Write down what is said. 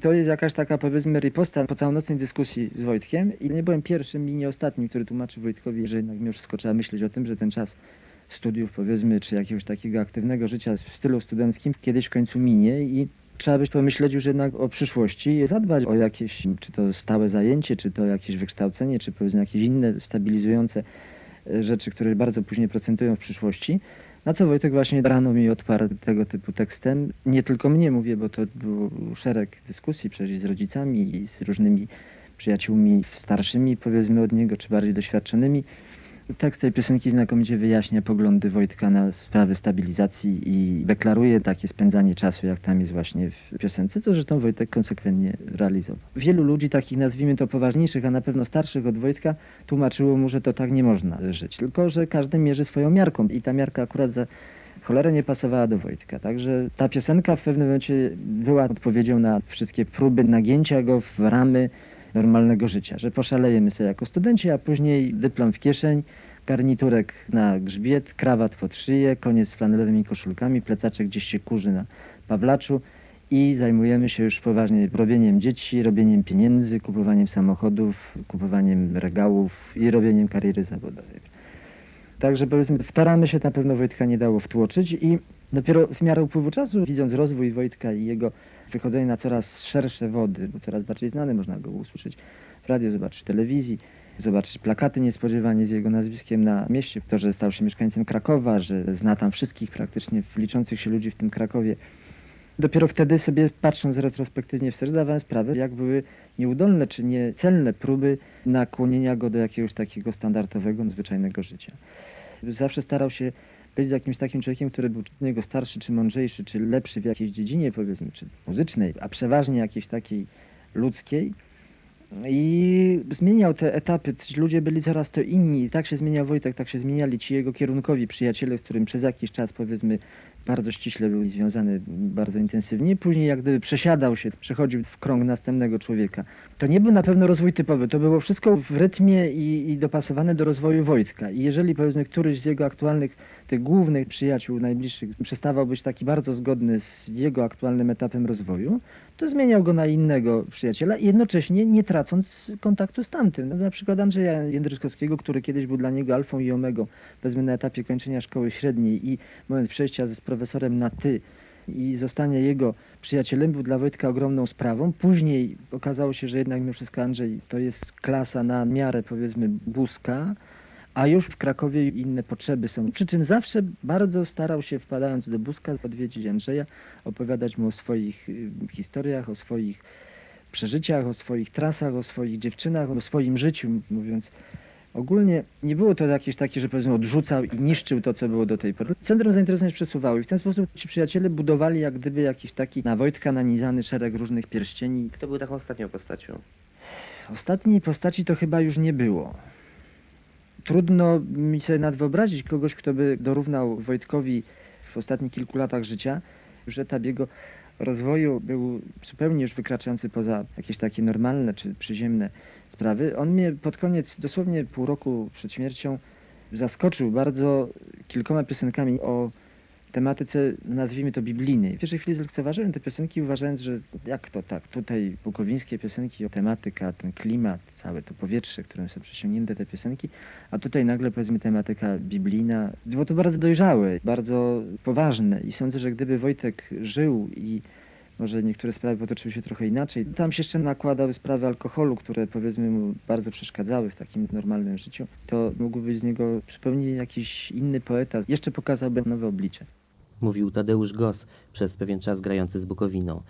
To jest jakaś taka powiedzmy riposta po całonocnej dyskusji z Wojtkiem i nie byłem pierwszym i nie ostatnim, który tłumaczy Wojtkowi, że jednak mimo wszystko trzeba myśleć o tym, że ten czas studiów powiedzmy, czy jakiegoś takiego aktywnego życia w stylu studenckim kiedyś w końcu minie i trzeba być pomyśleć już jednak o przyszłości i zadbać o jakieś, czy to stałe zajęcie, czy to jakieś wykształcenie, czy powiedzmy jakieś inne stabilizujące e, rzeczy, które bardzo później procentują w przyszłości. Na co Wojtek właśnie rano mi odparł tego typu tekstem. Nie tylko mnie mówię, bo to był szereg dyskusji przecież z rodzicami i z różnymi przyjaciółmi starszymi, powiedzmy od niego, czy bardziej doświadczonymi. Tekst tej piosenki znakomicie wyjaśnia poglądy Wojtka na sprawy stabilizacji i deklaruje takie spędzanie czasu, jak tam jest właśnie w piosence, co zresztą Wojtek konsekwentnie realizował. Wielu ludzi, takich nazwijmy to poważniejszych, a na pewno starszych od Wojtka, tłumaczyło mu, że to tak nie można żyć, tylko że każdy mierzy swoją miarką i ta miarka akurat za cholerę nie pasowała do Wojtka. Także ta piosenka w pewnym momencie była odpowiedzią na wszystkie próby nagięcia go w ramy normalnego życia, że poszalejemy sobie jako studenci, a później dyplom w kieszeń, garniturek na grzbiet, krawat pod szyję, koniec z flanelowymi koszulkami, plecaczek gdzieś się kurzy na Pawlaczu i zajmujemy się już poważnie robieniem dzieci, robieniem pieniędzy, kupowaniem samochodów, kupowaniem regałów i robieniem kariery zawodowej. Także powiedzmy, w taramy się na pewno Wojtka nie dało wtłoczyć i dopiero w miarę upływu czasu, widząc rozwój Wojtka i jego wychodzenie na coraz szersze wody, bo coraz bardziej znany, można go usłyszeć w radio, zobaczyć w telewizji, zobaczyć plakaty niespodziewanie z jego nazwiskiem na mieście. To, że stał się mieszkańcem Krakowa, że zna tam wszystkich praktycznie liczących się ludzi w tym Krakowie. Dopiero wtedy sobie patrząc retrospektywnie wstecz zdawałem sprawę, jak były nieudolne czy niecelne próby nakłonienia go do jakiegoś takiego standardowego, zwyczajnego życia. Zawsze starał się być jakimś takim człowiekiem, który był od niego starszy, czy mądrzejszy, czy lepszy w jakiejś dziedzinie, powiedzmy, czy muzycznej, a przeważnie jakiejś takiej ludzkiej. I zmieniał te etapy, ludzie byli coraz to inni. Tak się zmieniał Wojtek, tak się zmieniali ci jego kierunkowi przyjaciele, z którym przez jakiś czas, powiedzmy, bardzo ściśle był związany, bardzo intensywnie. Później jak gdyby przesiadał się, przechodził w krąg następnego człowieka. To nie był na pewno rozwój typowy, to było wszystko w rytmie i, i dopasowane do rozwoju Wojtka. I jeżeli powiedzmy któryś z jego aktualnych, tych głównych przyjaciół najbliższych przestawał być taki bardzo zgodny z jego aktualnym etapem rozwoju, to zmieniał go na innego przyjaciela jednocześnie nie tracąc kontaktu z tamtym. No, na przykład Andrzeja Jędryszkowskiego, który kiedyś był dla niego alfą i omegą, powiedzmy na etapie kończenia szkoły średniej i moment przejścia z profesorem na ty i zostanie jego przyjacielem był dla Wojtka ogromną sprawą. Później okazało się, że jednak mimo wszystko Andrzej to jest klasa na miarę powiedzmy Buzka, a już w Krakowie inne potrzeby są. Przy czym zawsze bardzo starał się, wpadając do Buzka, odwiedzić Andrzeja, opowiadać mu o swoich y, historiach, o swoich przeżyciach, o swoich trasach, o swoich dziewczynach, o swoim życiu, mówiąc Ogólnie nie było to jakieś takie, że powiedzmy odrzucał i niszczył to, co było do tej pory. Centrum zainteresowań przesuwało i w ten sposób ci przyjaciele budowali jak gdyby jakiś taki na Wojtka nanizany szereg różnych pierścieni. Kto był taką ostatnią postacią? Ostatniej postaci to chyba już nie było. Trudno mi sobie nawet wyobrazić kogoś, kto by dorównał Wojtkowi w ostatnich kilku latach życia, że jego rozwoju był zupełnie już wykraczający poza jakieś takie normalne czy przyziemne sprawy. On mnie pod koniec, dosłownie pół roku przed śmiercią, zaskoczył bardzo kilkoma piosenkami o tematyce, nazwijmy to biblijnej. W pierwszej chwili zlekceważyłem te piosenki, uważając, że jak to tak, tutaj bukowińskie piosenki, tematyka, ten klimat, całe to powietrze, którym są przesiągnięte te piosenki, a tutaj nagle powiedzmy tematyka biblijna. Było to bardzo dojrzałe, bardzo poważne i sądzę, że gdyby Wojtek żył i może niektóre sprawy potoczyły się trochę inaczej. Tam się jeszcze nakładały sprawy alkoholu, które powiedzmy mu bardzo przeszkadzały w takim normalnym życiu. To mógłby być z niego zupełnie jakiś inny poeta. Jeszcze pokazałby nowe oblicze. Mówił Tadeusz Gos, przez pewien czas grający z Bukowiną.